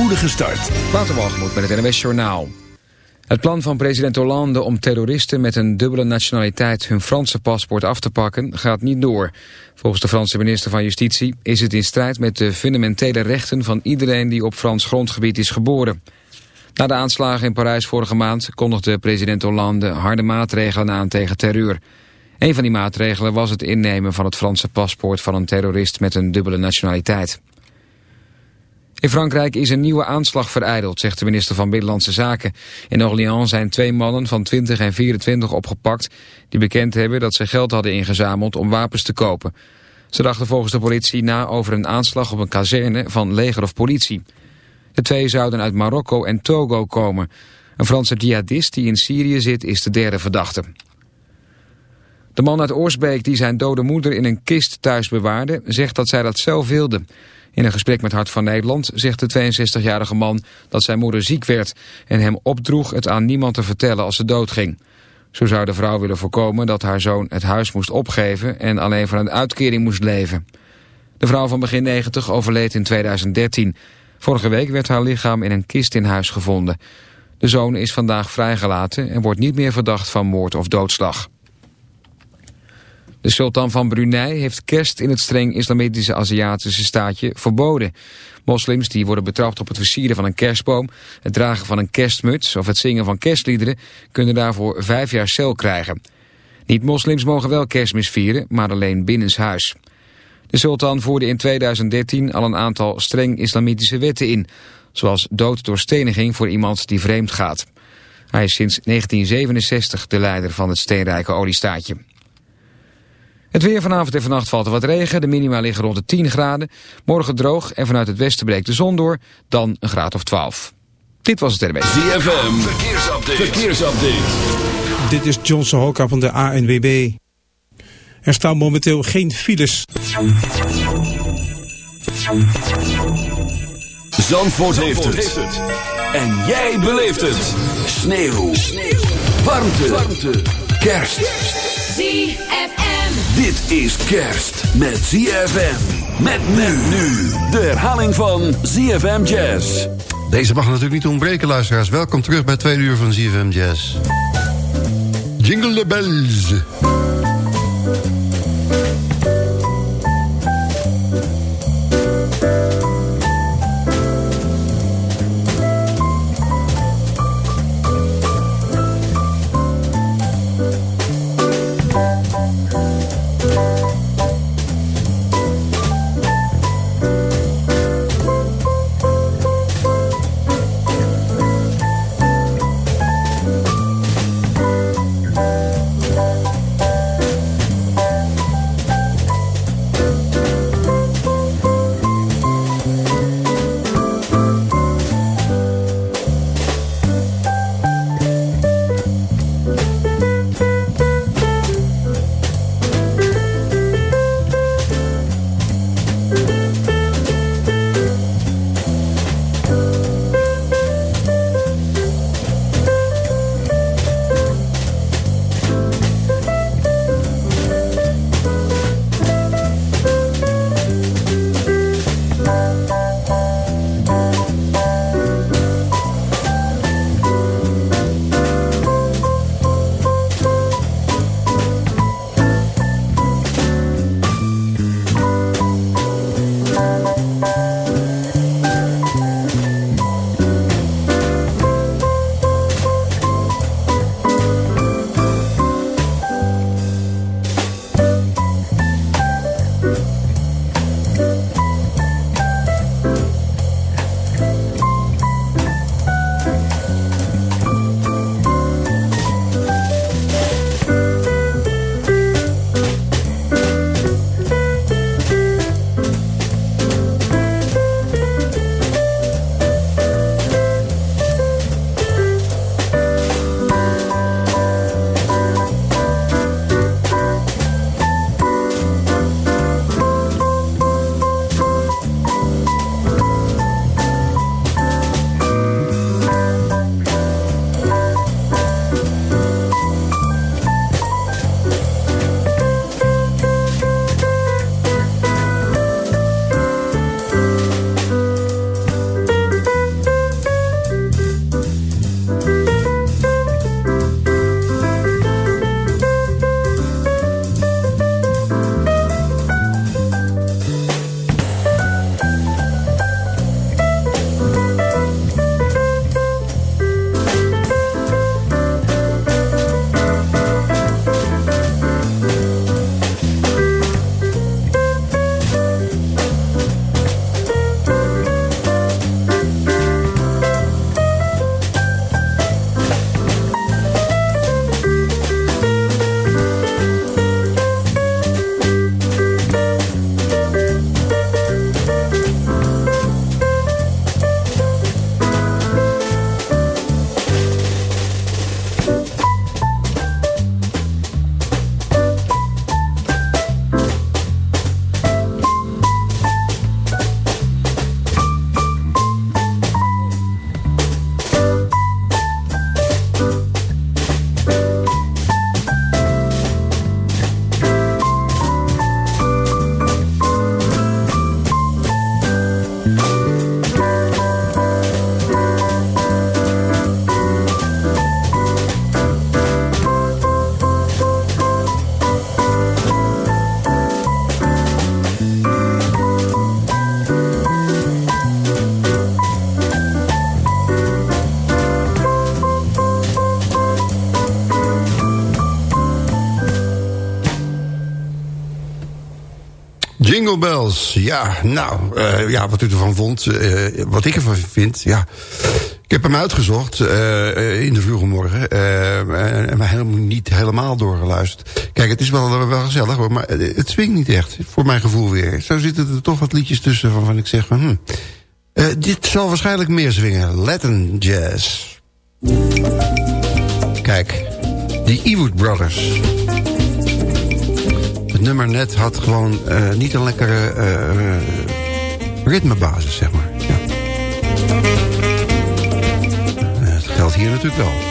spoedige start. Met het NWS Journaal. Het plan van president Hollande om terroristen met een dubbele nationaliteit hun Franse paspoort af te pakken gaat niet door. Volgens de Franse minister van Justitie is het in strijd met de fundamentele rechten van iedereen die op Frans grondgebied is geboren. Na de aanslagen in Parijs vorige maand kondigde president Hollande harde maatregelen aan tegen terreur. Een van die maatregelen was het innemen van het Franse paspoort van een terrorist met een dubbele nationaliteit. In Frankrijk is een nieuwe aanslag vereideld, zegt de minister van Binnenlandse Zaken. In Orléans zijn twee mannen van 20 en 24 opgepakt... die bekend hebben dat ze geld hadden ingezameld om wapens te kopen. Ze dachten volgens de politie na over een aanslag op een kazerne van leger of politie. De twee zouden uit Marokko en Togo komen. Een Franse jihadist die in Syrië zit is de derde verdachte. De man uit Oorsbeek die zijn dode moeder in een kist thuis bewaarde... zegt dat zij dat zelf wilde... In een gesprek met Hart van Nederland zegt de 62-jarige man dat zijn moeder ziek werd en hem opdroeg het aan niemand te vertellen als ze doodging. Zo zou de vrouw willen voorkomen dat haar zoon het huis moest opgeven en alleen van een uitkering moest leven. De vrouw van begin 90 overleed in 2013. Vorige week werd haar lichaam in een kist in huis gevonden. De zoon is vandaag vrijgelaten en wordt niet meer verdacht van moord of doodslag. De sultan van Brunei heeft kerst in het streng islamitische Aziatische staatje verboden. Moslims die worden betrapt op het versieren van een kerstboom, het dragen van een kerstmuts of het zingen van kerstliederen kunnen daarvoor vijf jaar cel krijgen. Niet-moslims mogen wel kerstmis vieren, maar alleen binnenshuis. De sultan voerde in 2013 al een aantal streng islamitische wetten in, zoals dood door steniging voor iemand die vreemd gaat. Hij is sinds 1967 de leider van het steenrijke oliestaatje. Het weer vanavond en vannacht valt er wat regen. De minima liggen rond de 10 graden. Morgen droog en vanuit het westen breekt de zon door. Dan een graad of 12. Dit was het erbij. ZFM, verkeersupdate. verkeersupdate. Dit is John Sohoka van de ANWB. Er staan momenteel geen files. Zandvoort, heeft, het. En jij beleeft het. Sneeuw. Sneeuw. Warmte. Warmte. Kerst. ZFM. Dit is kerst met ZFM. Met men nu. De herhaling van ZFM Jazz. Deze mag natuurlijk niet ontbreken, luisteraars. Welkom terug bij twee uur van ZFM Jazz. Jingle the bells. Ja, nou, uh, ja, wat u ervan vond. Uh, wat ik ervan vind, ja. Ik heb hem uitgezocht uh, in de vroege morgen. en maar helemaal niet helemaal doorgeluisterd. Kijk, het is wel, wel gezellig hoor, maar het swingt niet echt. Voor mijn gevoel weer. Zo zitten er toch wat liedjes tussen waarvan ik zeg van... Hm, dit zal waarschijnlijk meer zwingen. Latin jazz. Kijk, de Ewood Brothers. Het nummer net had gewoon uh, niet een lekkere uh, ritmebasis, zeg maar. Ja. dat geldt hier natuurlijk wel.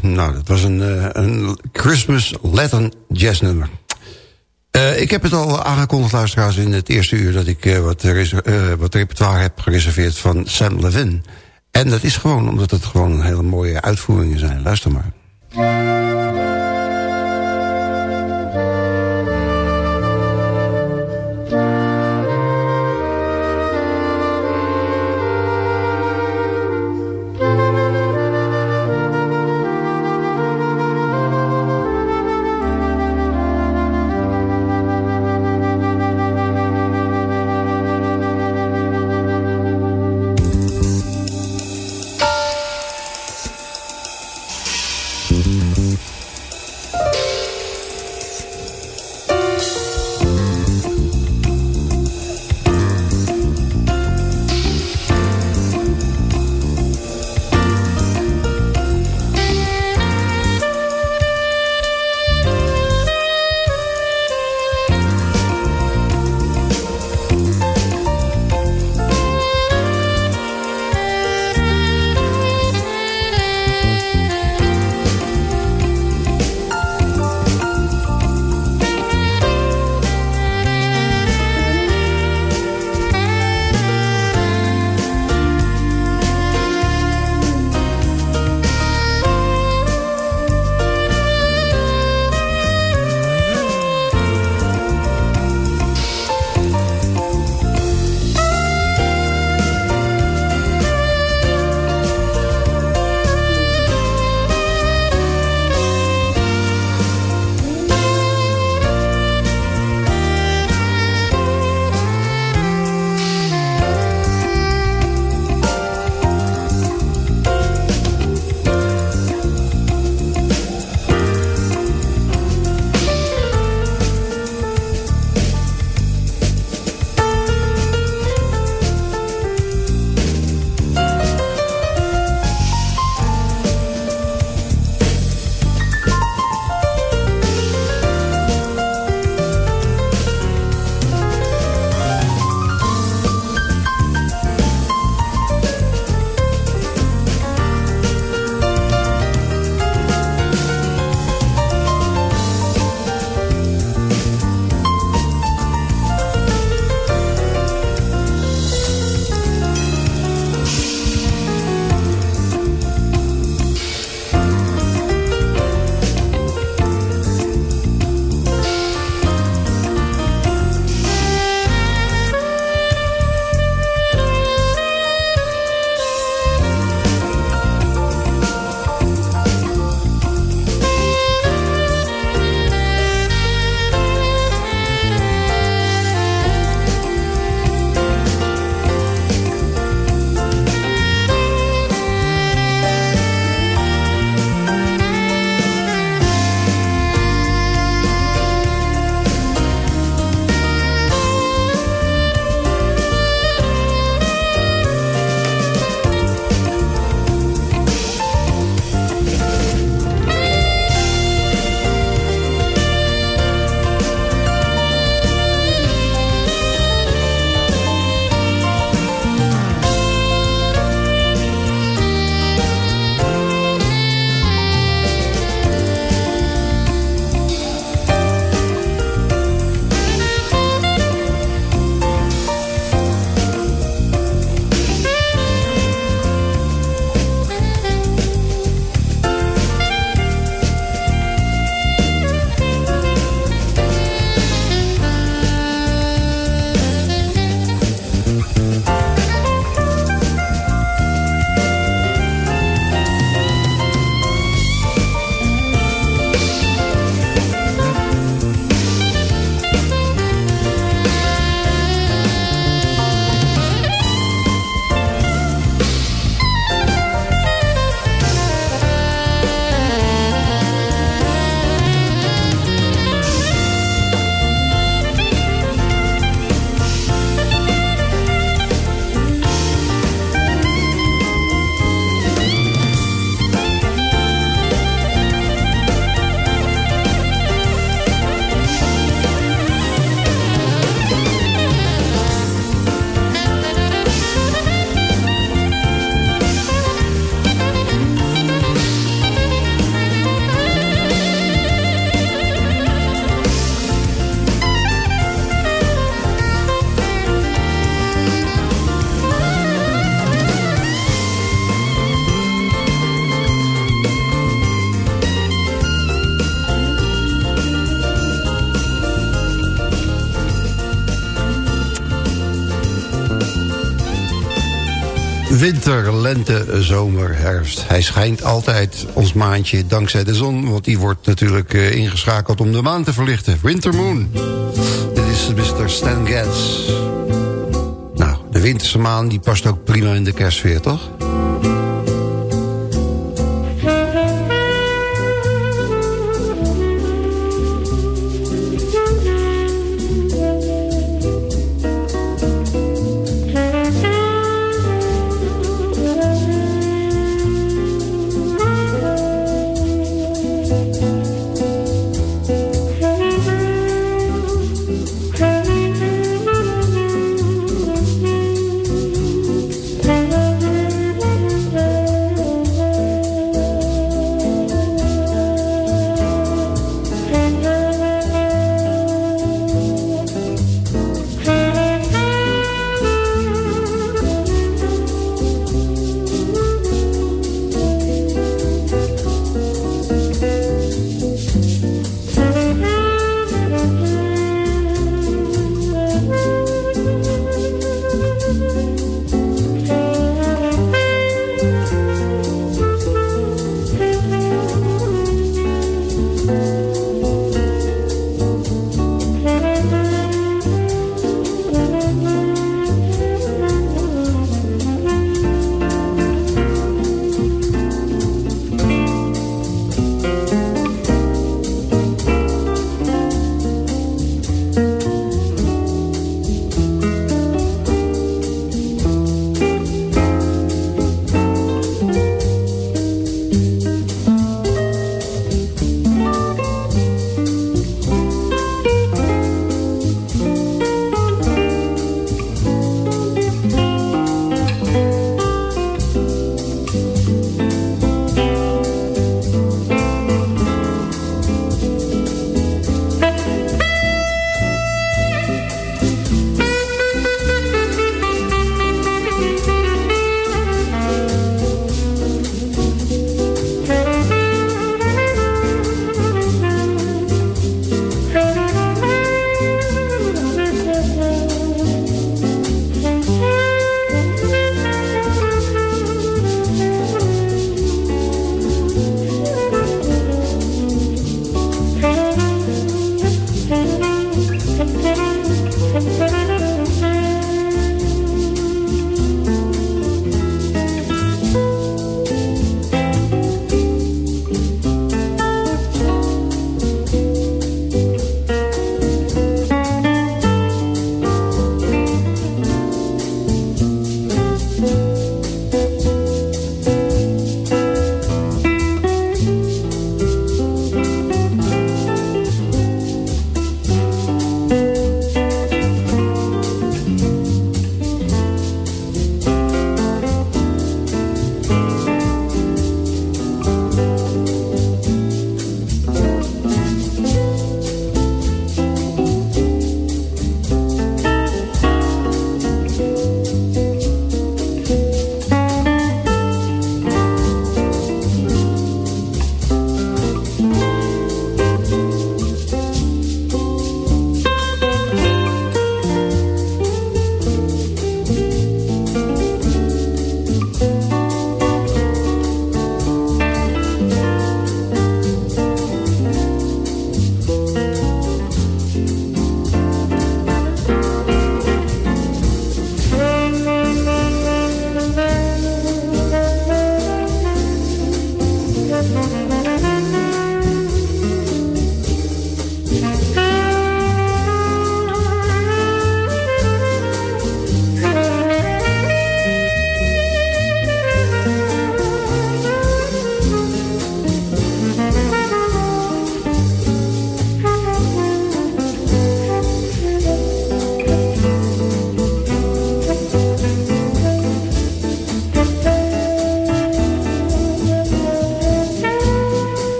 Nou, dat was een, uh, een Christmas Latin jazz nummer. Uh, ik heb het al aangekondigd, luisteraars, in het eerste uur... dat ik uh, wat, wat repertoire heb gereserveerd van Sam Levin. En dat is gewoon omdat het gewoon hele mooie uitvoeringen zijn. Luister maar. Winter, lente, zomer, herfst. Hij schijnt altijd ons maandje dankzij de zon... want die wordt natuurlijk uh, ingeschakeld om de maan te verlichten. Winter Moon. Dit is Mr. Stan Getz. Nou, de winterse maan die past ook prima in de kerstsfeer, toch?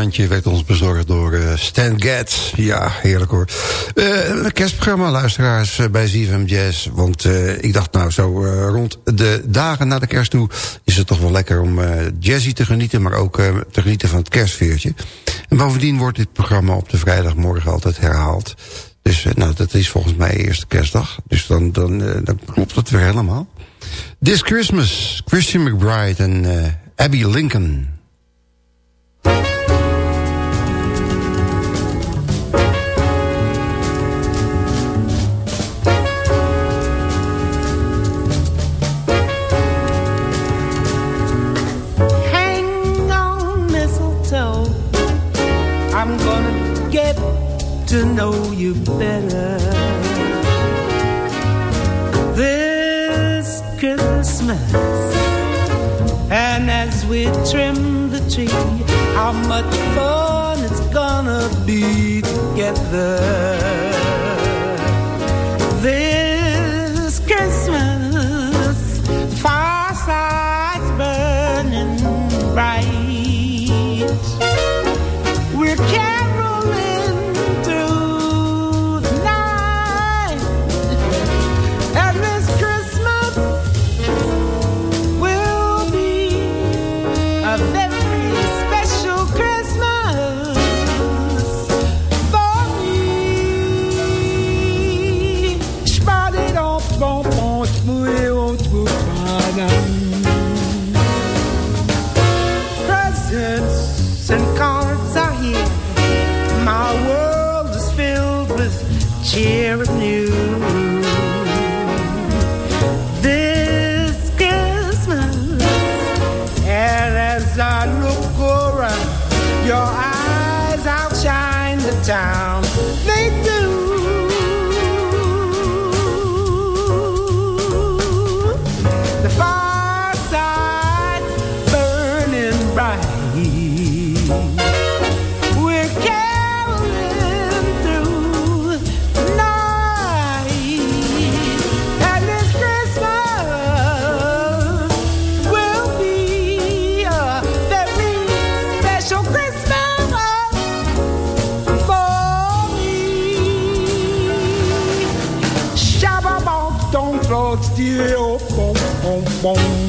Wintersmaandje werd ons bezorgd door uh, Stan Getz. Ja, heerlijk hoor. Uh, kerstprogramma, luisteraars, uh, bij ZFM Jazz. Want ik dacht nou, zo rond de dagen na de kerst toe... is het toch wel lekker om jazzy te genieten... maar ook te genieten van het kerstveertje. En bovendien wordt dit programma op de vrijdagmorgen altijd herhaald. Dus nou, dat is volgens mij eerste kerstdag. Dus dan, dan, dan klopt het weer helemaal. This Christmas, Christian McBride en Abby Lincoln... to know you better. This Christmas, and as we trim the tree, how much fun it's gonna be together. yeah, oh, boom, boom, boom.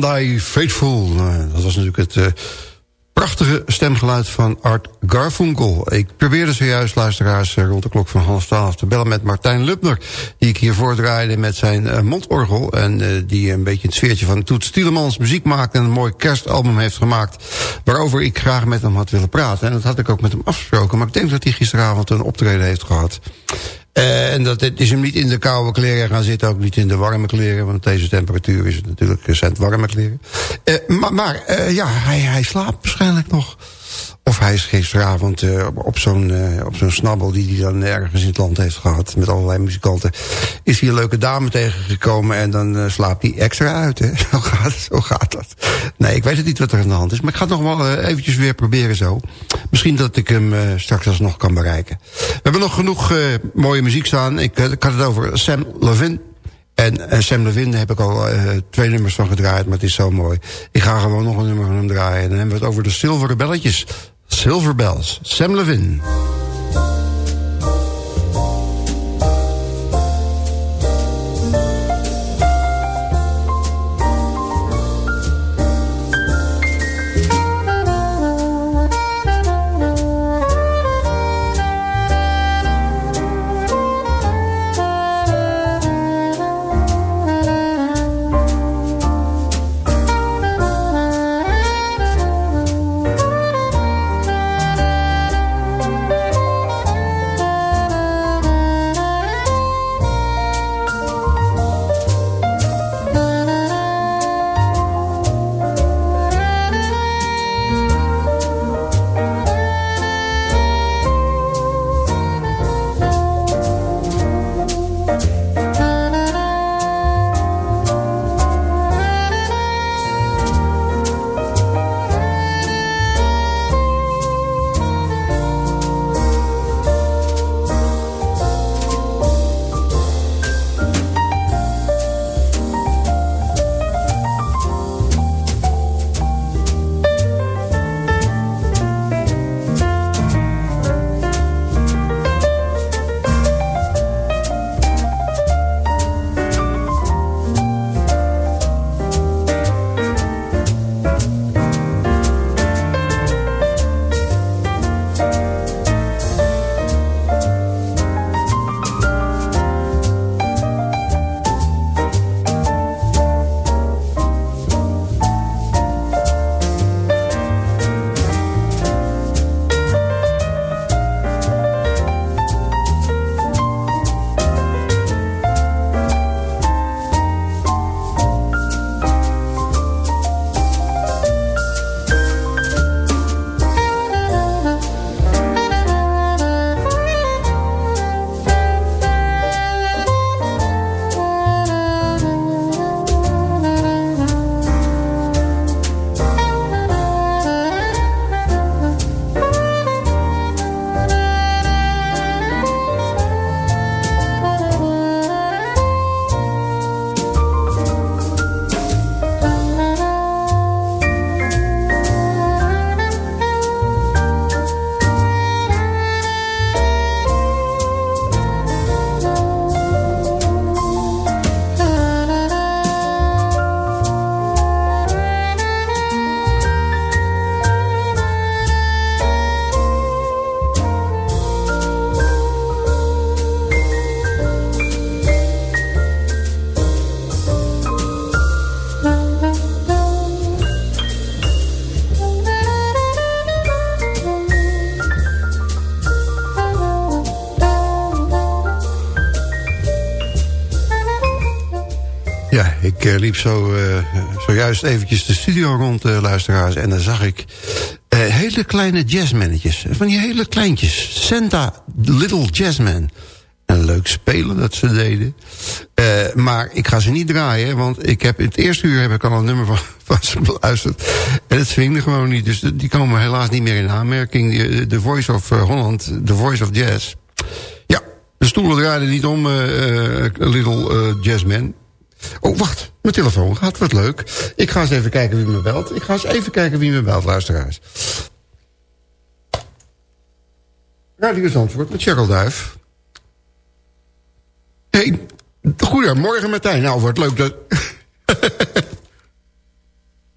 Die Faithful. Nou, dat was natuurlijk het uh, prachtige stemgeluid van Art Garfunkel. Ik probeerde zojuist, luisteraars, uh, rond de klok van half twaalf... te bellen met Martijn Lubner, die ik hier voordraaide met zijn uh, mondorgel... en die een beetje het sfeertje van Toet Stielemans muziek maakt... en een mooi kerstalbum heeft gemaakt... waarover ik graag met hem had willen praten. En dat had ik ook met hem afgesproken. Maar ik denk dat hij gisteravond een optreden heeft gehad. Uh, en dat het is hem niet in de koude kleren gaan zitten, ook niet in de warme kleren. Want deze temperatuur is het natuurlijk zijn warme kleren. Uh, maar uh, ja, hij, hij slaapt waarschijnlijk nog. Of hij is gisteravond uh, op zo'n uh, op zo'n snabbel die hij dan ergens in het land heeft gehad... met allerlei muzikanten, is hij een leuke dame tegengekomen... en dan uh, slaapt hij extra uit, hè? Zo gaat, zo gaat dat. Nee, ik weet het niet wat er aan de hand is... maar ik ga het nog wel eventjes weer proberen zo. Misschien dat ik hem straks alsnog kan bereiken. We hebben nog genoeg mooie muziek staan. Ik, ik had het over Sam Levin... En, Sam Levin heb ik al twee nummers van gedraaid, maar het is zo mooi. Ik ga gewoon nog een nummer van hem draaien. En dan hebben we het over de zilveren belletjes. Silver Bells, Sam Levin. Liep zo, eh, zojuist eventjes de studio rond, eh, luisteraars. En dan zag ik eh, hele kleine jazzmannetjes. Van die hele kleintjes. Santa Little Jazzman. En leuk spelen dat ze deden. Eh, maar ik ga ze niet draaien, want ik heb in het eerste uur heb ik al een nummer van, van ze beluisterd. En het swingde gewoon niet, dus die komen helaas niet meer in aanmerking. De Voice of eh, Holland, The Voice of Jazz. Ja, de stoelen draaiden niet om, eh, eh, Little eh, Jazzman. Oh, wacht, mijn telefoon gaat, wat leuk. Ik ga eens even kijken wie me belt. Ik ga eens even kijken wie me belt, luisteraars. Radio Zandvoort met Cheryl. Hey, goedemorgen Martijn. Nou, wordt leuk dat...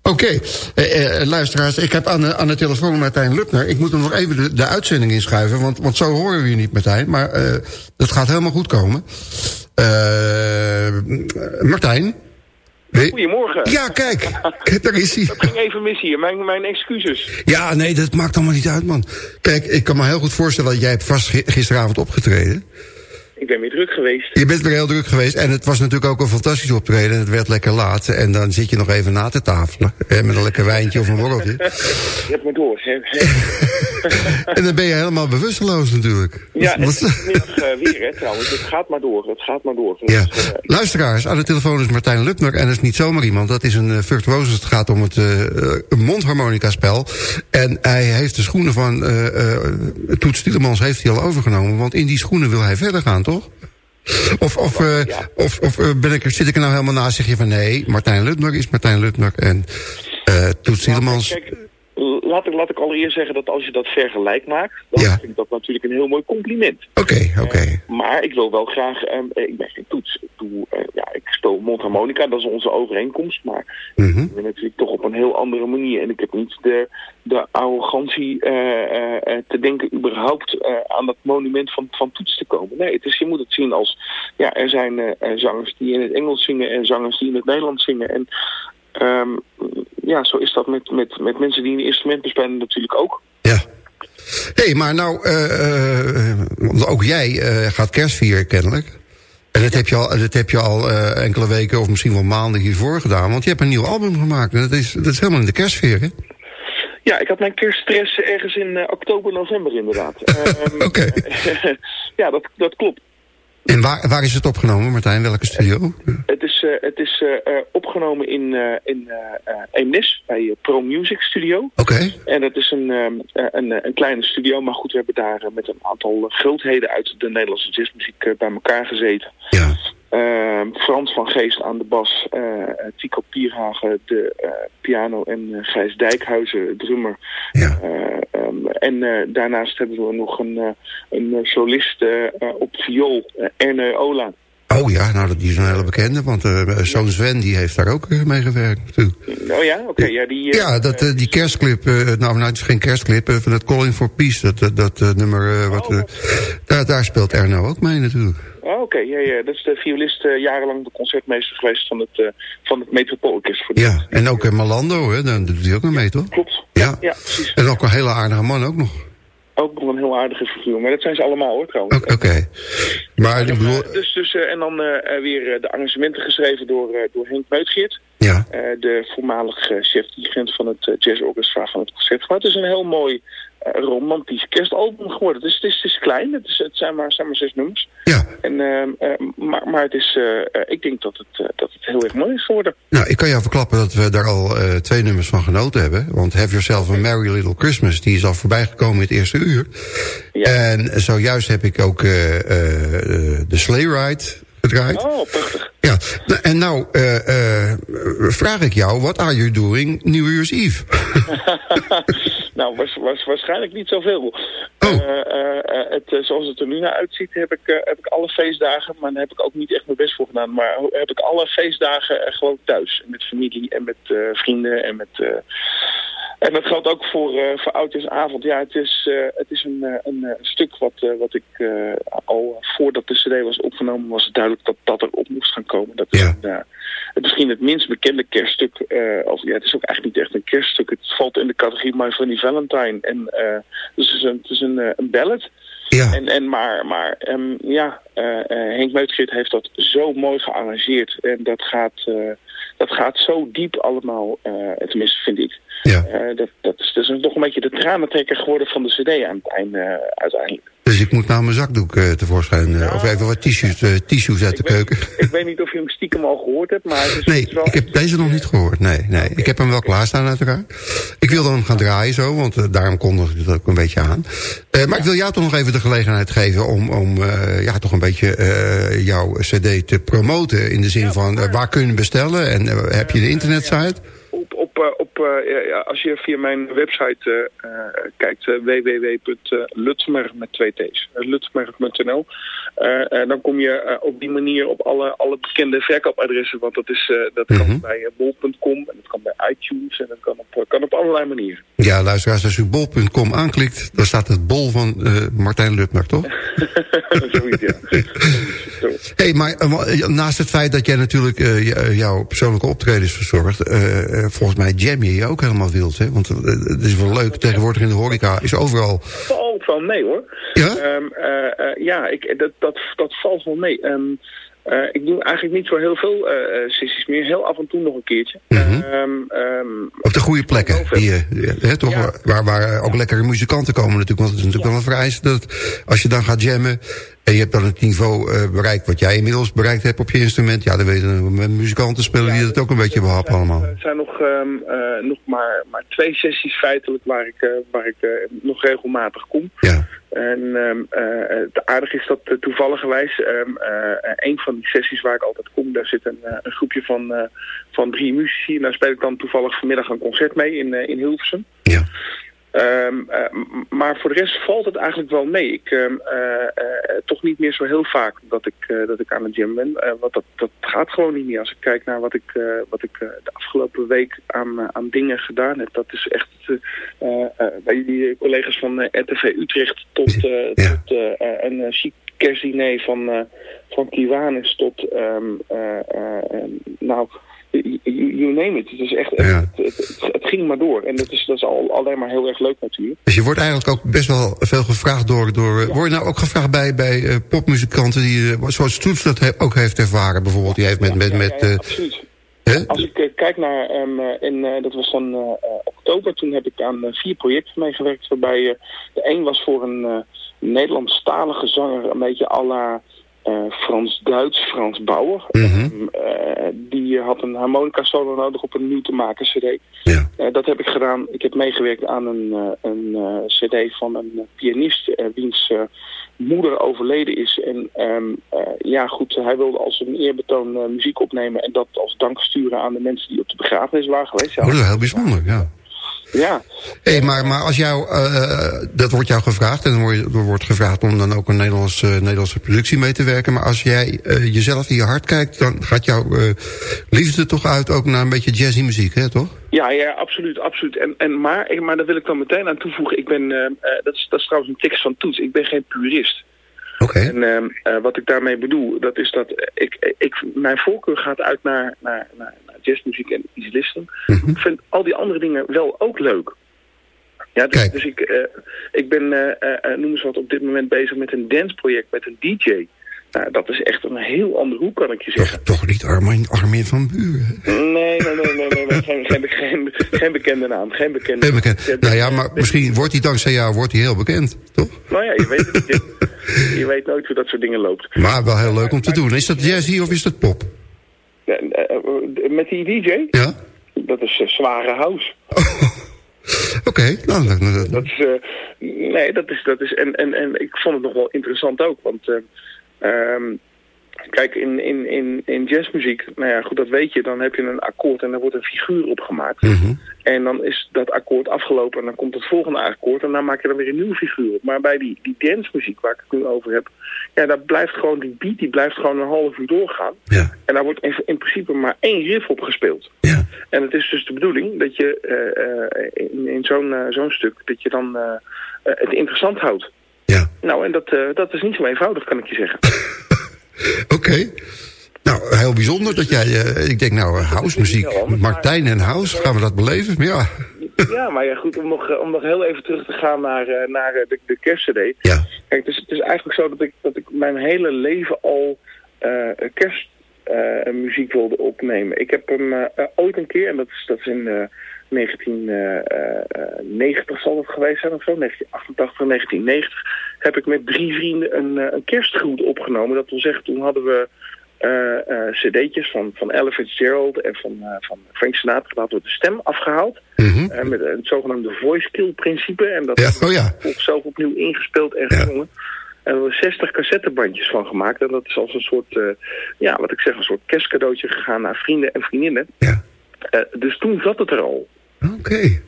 Oké, eh, eh, luisteraars, ik heb aan de, aan de telefoon Martijn Lupner. Ik moet hem nog even de, de uitzending inschuiven, want, want zo horen we je niet, Martijn. Maar eh, dat gaat helemaal goed komen. Eh, Martijn? Nee? Goedemorgen. Ja, kijk, daar is hij. Dat ging even mis hier. Mijn, mijn excuses. Ja, nee, dat maakt allemaal niet uit, man. Kijk, ik kan me heel goed voorstellen dat jij hebt vast gi- gisteravond opgetreden. Ik ben weer druk geweest. Je bent weer heel druk geweest en het was natuurlijk ook een fantastisch optreden. En het werd lekker laat en dan zit je nog even na te tafelen. Hè, met een lekker wijntje of een borreltje. Je hebt me door. Hè. En dan ben je helemaal bewusteloos natuurlijk. Ja, het Wat- is vanmiddag eh, weer, hè, trouwens. Het gaat maar door. Het gaat maar door. Ja. Dus, Luisteraars, aan de telefoon is Martijn Lupner. En dat is niet zomaar iemand. Dat is een uh, virtuoos. Het gaat om het eh, eh, mondharmonica-spel. En hij heeft de schoenen van Toet Stielemans heeft hij al overgenomen. Want in die schoenen wil hij verder gaan, toch? Of, of, eh, Ja. of, of eh, ben ik, er- zit ik er nou helemaal naast? Zeg je van nee, Martijn Lutmer is Martijn Lutmer. En eh Toet Stielemans... Laat ik, laat ik allereerst zeggen dat als je dat vergelijk maakt, dan Ja. vind ik dat natuurlijk een heel mooi compliment. Oké, oké. Maar ik wil wel graag, ehm, eh, ik ben geen toets. Ik, doe, eh, ja, ik speel mondharmonica, dat is onze overeenkomst. Maar Mhm. ik ben natuurlijk toch op een heel andere manier. En ik heb niet de, de arrogantie eh, eh, eh, te denken überhaupt eh, aan dat monument van, van toets te komen. Nee, het is, je moet het zien als, ja, er zijn eh, eh, zangers die in het Engels zingen en zangers die in het Nederlands zingen. En ehm, ja, zo is dat met, met, met mensen die een instrument bespelen natuurlijk ook. Ja. Hé, hey, maar nou, eh, eh, want ook jij eh, gaat kerst vieren kennelijk. En dat heb je al, dat heb je al eh, enkele weken of misschien wel maanden hiervoor gedaan. Want je hebt een nieuw album gemaakt. En dat is, dat is helemaal in de kerstsfeer, hè? Ja, ik had mijn kerststress ergens in oktober, november inderdaad. Ehm, Oké. ja, dat, dat klopt. En waar, waar is het opgenomen, Martijn? Welke studio? Het is, eh, het is eh, eh, opgenomen in, in Eemnes bij Pro Music Studio. Oké. En dat is een, ehm, eh, een, een kleine studio, maar goed, we hebben daar met een aantal grootheden uit de Nederlandse jazzmuziek bij elkaar gezeten. Ja. Ehm, Frans van Geest aan de bas, eh, Tico Pierhagen de eh, piano en eh, Gijs Dijkhuizen drummer. Ja. Eh, ehm, en daarnaast hebben we nog een, een solist op viool, Erne Ola. Oh ja, nou, dat die is een hele bekende. Want eh zoon Sven, die heeft daar ook eh, mee gewerkt natuurlijk. Oh ja, oké. ja, die, eh, Ja, dat, die kerstclip, nou, nou, het is geen kerstclip, van het Calling for Peace, dat, dat, nummer, wat, Oh. daar, daar speelt Erno ook mee natuurlijk. Oh, oké. Ja, ja, dat is de violist jarenlang de concertmeester geweest van het, uh, van het Metropoolorkest. Voor de- Ja, en ook uh, Malando, hè, daar doet hij ook nog mee, toch? Klopt. Ja. ja, precies. En ook een hele aardige man ook nog. Ook nog een heel aardige figuur. Maar dat zijn ze allemaal hoor trouwens. Oké. Okay. Maar. Uh, dus, dus, en dan uh, weer de arrangementen geschreven door, door Henk Meutgeert. Ja. de voormalig chef-dirigent van het jazzorchestra van het concert. Maar het is een heel mooi romantisch kerstalbum geworden. Dus het is, het is klein. Het, is, het zijn, maar, zijn maar zes nummers. Ja. En, maar, maar het is, ik denk dat het, dat het heel erg mooi is geworden. Nou, ik kan jou verklappen dat we daar al twee nummers van genoten hebben. Want Have Yourself a Merry Little Christmas, die is al voorbij gekomen in het eerste uur. Ja. En zojuist heb ik ook uh, uh, de Sleigh Ride gedraaid. Oh, prachtig. Ja, en nou uh, vraag ik jou, what are you doing New Year's Eve? nou, was, was waarschijnlijk niet zoveel. Oh. het, zoals het er nu naar uitziet, heb ik, heb ik alle feestdagen, maar daar heb ik ook niet echt mijn best voor gedaan. Maar heb ik alle feestdagen gewoon thuis. Met familie en met vrienden en met... En dat geldt ook voor, uh, voor Oudjaarsavond. Ja, het is, uh, het is een, uh, een, stuk wat, wat ik al voordat de cd was opgenomen was het duidelijk dat dat er op moest gaan komen. Dat is ja. een, het misschien het minst bekende kerststuk. of ja, het is ook eigenlijk niet echt een kerststuk. Het valt in de categorie My Funny Valentine. En, dus het is een, het is een, een ballad. Ja. En, en maar, maar ehm, ja, eh, eh, Henk Meutgeert heeft dat zo mooi gearrangeerd. En dat gaat, eh, dat gaat zo diep allemaal, eh, tenminste vind ik. Ja. Eh, dat, dat, is, is toch een beetje de tranentrekker geworden van de cd aan het einde eh, uiteindelijk. Dus ik moet nou mijn zakdoek eh, tevoorschijn. eh, of even wat tissues, eh, tissues uit de weet, keuken. ik weet niet of je hem stiekem al gehoord hebt, maar het is, Nee, het is wel... ik heb deze nog niet gehoord. Nee, nee. Ik heb hem wel klaarstaan uiteraard. Ik wilde hem gaan draaien zo, want daarom kondig ik het ook een beetje aan. Maar ik wil jou toch nog even de gelegenheid geven om, om ja, toch een beetje jouw cd te promoten. In de zin van, waar kun je bestellen? En heb je de internetsite? Ja, als je via mijn website eh, kijkt, uh, www.lutsmer met twee t's, uh, lutsmer.nl, uh, uh, dan kom je op die manier op alle, alle bekende verkoopadressen, want dat, is, dat kan Mhm. bij bol.com en dat kan bij iTunes en dat kan op, kan op allerlei manieren. Ja, luisteraars, als u bol.com aanklikt, dan staat het bol van eh, Martijn Lutmer, toch? Zoiets, ja. Hey, maar eh, naast het feit dat jij natuurlijk eh, jouw persoonlijke optredens verzorgt... eh, eh, volgens mij jam je je ook helemaal wild, hè? Want eh, het is wel leuk, tegenwoordig in de horeca is overal... Valt wel mee hoor. Ja? Ehm, eh, eh, ja, ik, dat, dat, dat valt wel mee. Ehm, eh, ik doe eigenlijk niet zo heel veel eh, eh, sessies meer. Heel af en toe nog een keertje. Mhm. Ehm, ehm, Op de goede plekken, die, toch, Ja. waar, waar ook lekkere muzikanten komen natuurlijk. Want het is natuurlijk wel een vereiste dat als je dan gaat jammen... en je hebt dan het niveau eh, bereikt wat jij inmiddels bereikt hebt op je instrument... ja, dan weten we muzikanten spelen die dat ook een beetje behappen allemaal. Er zijn nog, ehm, eh, nog maar, maar twee sessies feitelijk waar ik, eh, waar ik nog regelmatig kom. Ja, En eh, het aardige is dat uh, toevalligerwijs ehm, eh, een van die sessies waar ik altijd kom, daar zit een, een groepje van, van drie muzici. En daar speel ik dan toevallig vanmiddag een concert mee in, in Hilversum. ja. Ehm, eh, maar voor de rest valt het eigenlijk wel mee. Ik, ehm, eh, eh, toch niet meer zo heel vaak dat ik, dat ik aan het gym ben. Want dat, dat gaat gewoon niet meer. Als ik kijk naar wat ik, wat ik de afgelopen week aan, aan dingen gedaan heb. Dat is echt bij die collega's van RTV Utrecht tot, Ja. tot een chic kerstdiner van, van Kiwanis tot... ehm, nou, you, name it. Het, is echt, Ja. het, het, ging maar door. En dat is, dat is al, alleen maar heel erg leuk natuurlijk. Dus je wordt eigenlijk ook best wel veel gevraagd door... door Word je nou ook gevraagd bij, bij eh, popmuzikanten die... eh, zoals Stoets dat he- ook heeft ervaren bijvoorbeeld. Die heeft met... met, met eh, absoluut. hè? Als ik kijk naar, eh, in, dat was dan oktober, toen heb ik aan vier projecten meegewerkt. Waarbij de een was voor een Nederlandstalige zanger, een beetje à la eh, Frans-Duits, Frans Bauer. Mhm. Ehm, eh, die had een harmonica solo nodig op een nieuw te maken cd. Ja. Eh, dat heb ik gedaan. Ik heb meegewerkt aan een, een cd van een pianist wiens moeder overleden is. En ehm, eh, ja goed, hij wilde als een eerbetoon muziek opnemen en dat als dank sturen aan de mensen die op de begrafenis waren geweest. Ja, Oh, dat is heel bijzonder, ja. Ja. Hey, maar, maar als jou, eh, dat wordt jou gevraagd en er wordt gevraagd om dan ook een Nederlands, eh, Nederlandse productie mee te werken. Maar als jij eh, jezelf in je hart kijkt, dan gaat jouw eh, liefde toch uit ook naar een beetje jazzy muziek, hè, toch? Ja, ja, absoluut, absoluut. En, en, maar, ik- maar daar wil ik dan meteen aan toevoegen. Ik ben, eh, eh, dat, is, dat is trouwens een tekst van Toets. Ik ben geen purist. Oké. En eh, wat ik daarmee bedoel, dat is dat eh, ik, ik, mijn voorkeur gaat uit naar, naar, naar jazzmuziek en easy listening. Mhm. Ik vind al die andere dingen wel ook leuk. Ja, dus, Kijk. dus ik, eh, ik ben, eh, eh, noem eens wat, op dit moment bezig met een danceproject met een DJ. Nou, dat is echt een heel andere hoek, kan ik je Toch, zeggen. toch niet Armin, Armin van Buren. Nee, nee, nee, nee, nee, nee. Geen, geen, geen, geen bekende naam. Geen bekende bekend. Nou ja, maar misschien wordt hij dankzij jou wordt hij heel bekend, toch? Nou ja, je weet het niet. Je, je weet nooit hoe dat soort dingen loopt. Maar wel heel leuk om te doen. Is dat jazzy of is dat pop? Eh, eh, Met die DJ, Ja? dat is eh, zware house. Oké, nou, dat, dat- Dat is, nee, dat is, dat is, en, en, en ik vond het nog wel interessant ook, want eh, ehm, kijk, in, in, in, in jazzmuziek, nou ja, goed, dat weet je, dan heb je een akkoord en daar wordt een figuur op gemaakt. Mhm. En dan is dat akkoord afgelopen en dan komt het volgende akkoord en dan maak je dan weer een nieuwe figuur op. Maar bij die, die dancemuziek waar ik het nu over heb, ja, daar blijft gewoon die beat, die blijft gewoon een half uur doorgaan. Ja, En daar wordt in, in principe maar één riff op gespeeld. ja. En het is dus de bedoeling dat je eh, eh, in, in zo'n eh, zo'n stuk, dat je dan het interessant houdt. ja. Nou, en dat, dat is niet zo eenvoudig, kan ik je zeggen. Oké. Nou, heel bijzonder dat jij... eh, ik denk nou, house muziek. Martijn en house, gaan we dat beleven? Ja. ja, maar ja, goed, om nog, eh, om nog heel even terug te gaan naar, eh, naar eh, de, de kerstcd. Ja. Kijk, het is, het is eigenlijk zo dat ik, dat ik mijn hele leven al eh, kerstmuziek wilde opnemen. Ik heb hem eh, eh, ooit een keer, en dat is, dat is in eh, 1990 zal het geweest zijn of zo, 1988, 1990, heb ik met drie vrienden een, eh, een kerstgroet opgenomen. Dat wil zeggen, toen hadden we eh, eh, cd'tjes van, van Ella Fitzgerald en van, eh, van Frank Sinatra. Daar hadden we de stem afgehaald. Mhm. eh, met het zogenaamde voice kill principe. En dat Ja, oh ja. zelf opnieuw ingespeeld en Ja. gezongen. En we hebben 60 cassettebandjes van gemaakt. En dat is als een soort, eh, ja, wat ik zeg, een soort kerstcadeautje gegaan naar vrienden en vriendinnen. Ja. Eh, dus toen zat het er al. Oké.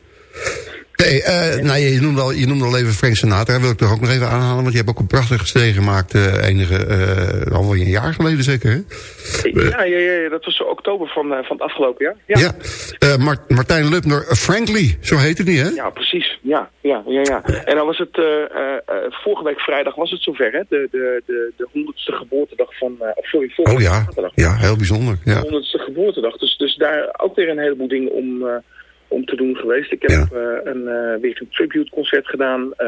Hey, eh, nou, je, noemde al, je noemde al even Frank Sinatra. Wil ik toch ook nog even aanhalen. Want je hebt ook een prachtige CD gemaakt. eh, enige, eh alweer een jaar geleden zeker, hè? Ja, ja, ja, dat was zo oktober van, van het afgelopen jaar. Ja, Ja. Mart- Martijn Lubner, Frankly, zo heette die, hè? Ja, precies. Ja, ja, ja, ja. En dan was het, vorige week vrijdag was het zover, hè? De, de, de, de honderdste geboortedag van, sorry, vorige Oh ja, zaterdag. ja, heel bijzonder. De Ja. honderdste geboortedag. Dus, dus daar ook weer een heleboel dingen om, om te doen geweest. Ik heb Ja. eh, een, eh, weer een tribute concert gedaan eh,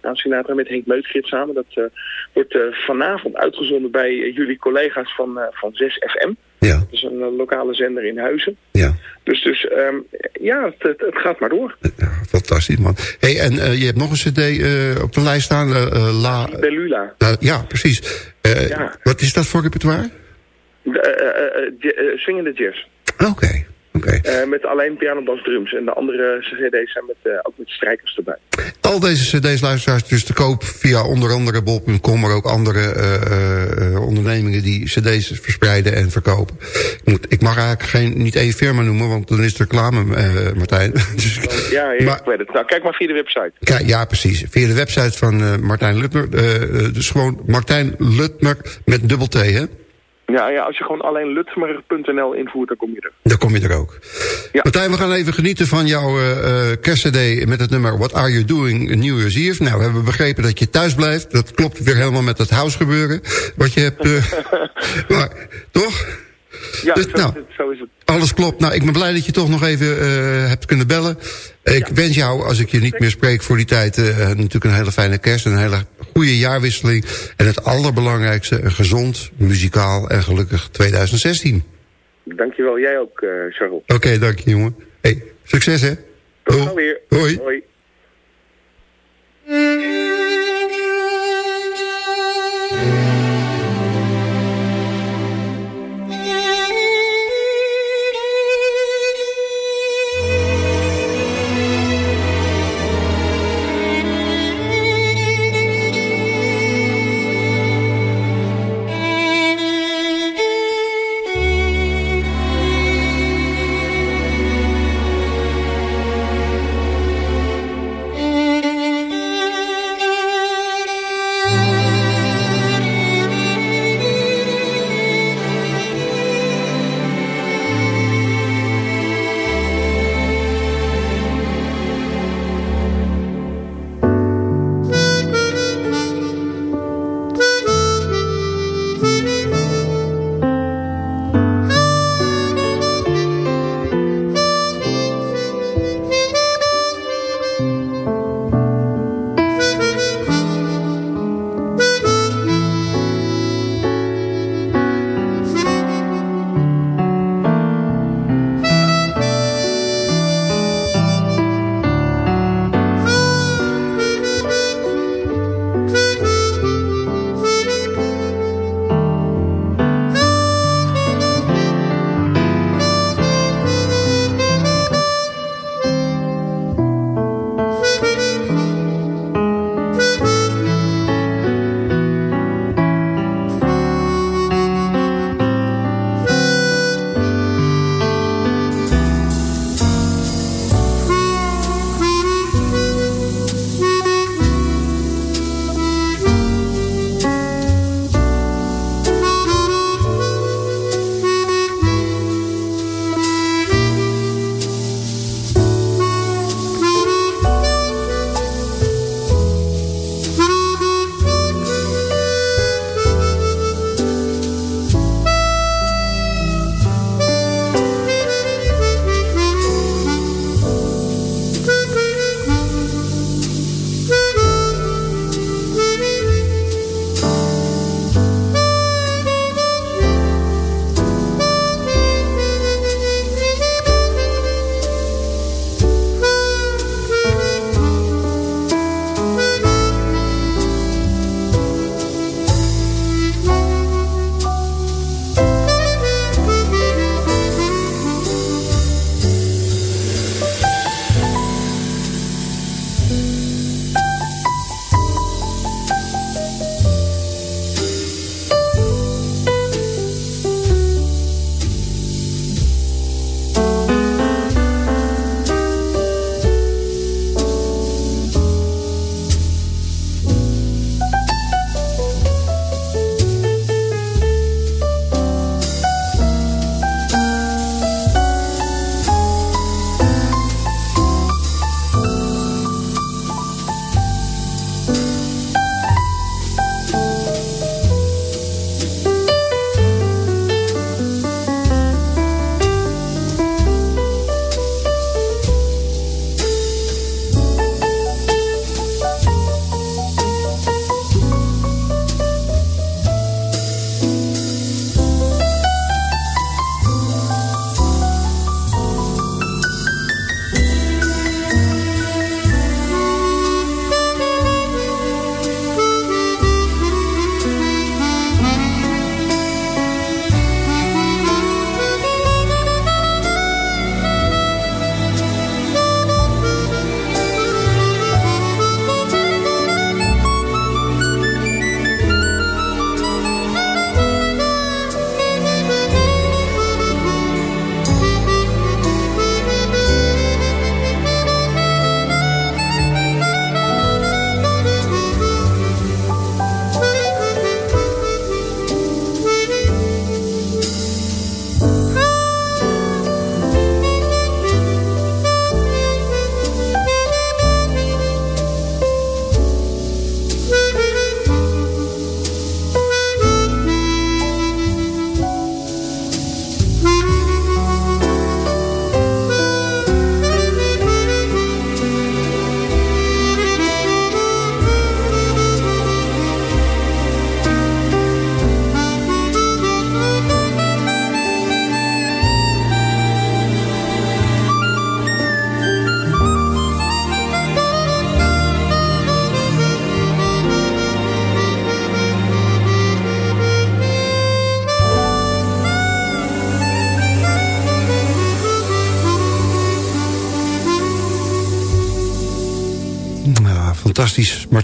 aan Sinatra met Henk Meutgrit samen. Dat wordt vanavond uitgezonden bij jullie collega's van, van 6FM. Ja, Dat is een lokale zender in Huizen. ja. Dus, dus ehm, ja, het, het, het gaat maar door. Ja, fantastisch, man. Hey, en je hebt nog een cd op de lijst staan. La, Bellula. La- ja, precies. Ja. Wat is dat voor repertoire? De, swingende jazz. Oké, oké. Eh, met alleen piano, bas, drums. En de andere cd's zijn met, eh, ook met strijkers erbij. Al deze cd's luisteraars dus te koop via onder andere bol.com... maar ook andere eh, ondernemingen die cd's verspreiden en verkopen. Ik, moet, ik mag eigenlijk geen, niet één firma noemen, want dan is het reclame, Martijn. dus, Ja, ja Maar- ik weet het. Nou, kijk maar via de website. Kijk, ja, precies. Via de website van Martijn Lutmer. dus gewoon Martijn Lutmer met dubbel T, hè? Ja, ja, als je gewoon alleen lutmer.nl invoert, dan kom je er. Dan kom je er ook. Ja. Martijn, we gaan even genieten van jouw uh, kerstcd met het nummer What Are You Doing New Year's Eve. Nou, we hebben begrepen dat je thuis blijft. Dat klopt weer helemaal met het huisgebeuren. Wat je hebt... Uh, maar, toch? Ja, Dus, zo, nou, is het, zo is het. Alles klopt. Nou, ik ben blij dat je toch nog even uh, hebt kunnen bellen. Ik Ja. wens jou, als ik je niet meer spreek voor die tijd... Uh, natuurlijk een hele fijne kerst en een hele goede jaarwisseling. En het allerbelangrijkste, een gezond, muzikaal en gelukkig 2016. Dankjewel, jij ook, uh, Charles. Oké, okay, dank je, jongen. Hey, succes, hè? Tot gauw weer. Hoi. Hoi.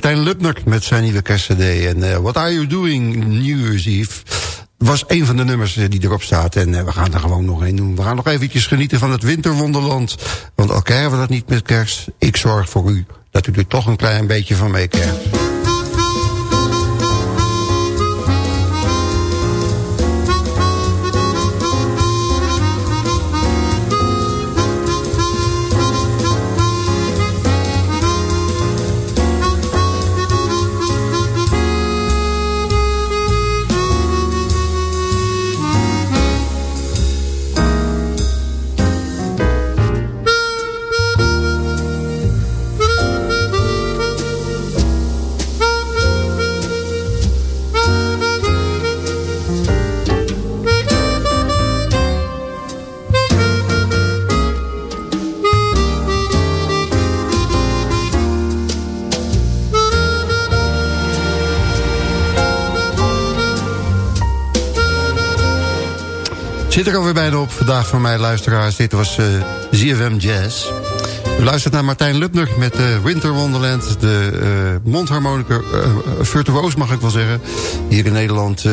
Martijn Lubner met zijn nieuwe kerstcd. En uh, What Are You Doing New Year's Eve was een van de nummers die erop staat. En we gaan er gewoon nog een doen. We gaan nog eventjes genieten van het winterwonderland. Want al krijgen we dat niet met kerst. Ik zorg voor u dat u er toch een klein beetje van meekrijgt. Op vandaag van mij, luisteraars. Dit was uh, ZFM Jazz. U luistert naar Martijn Lubner met uh, Winter Wonderland. De uh, mondharmonica virtuoos, mag ik wel zeggen. Hier in Nederland.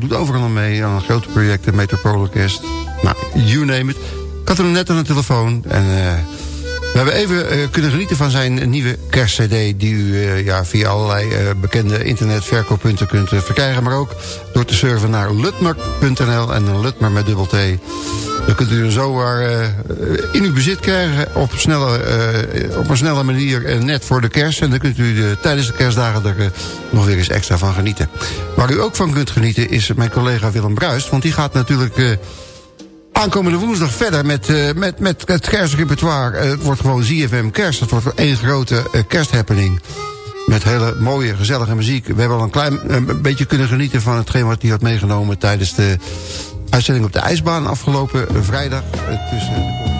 doet overal mee aan grote projecten. Metropoolorkest. Nou, you name it. Ik had hem net aan de telefoon. En hebben even uh, kunnen genieten van zijn nieuwe kerstcd... die u uh, ja, via allerlei uh, bekende internetverkooppunten kunt verkrijgen... maar ook door te surfen naar lutmer.nl en Lutmer met dubbel T. Dan kunt u er zomaar in uw bezit krijgen op, snelle, op een snelle manier net voor de kerst. En dan kunt u de, tijdens de kerstdagen er nog weer eens extra van genieten. Waar u ook van kunt genieten is mijn collega Willem Bruist... want die gaat natuurlijk aankomende woensdag verder met, uh, met, met het kerstrepertoire. Uh, het wordt gewoon ZFM Kerst. Het wordt één grote uh, kersthappening. Met hele mooie, gezellige muziek. We hebben al een klein een beetje kunnen genieten van hetgeen wat hij had meegenomen... tijdens de uitzending op de ijsbaan afgelopen vrijdag. tussen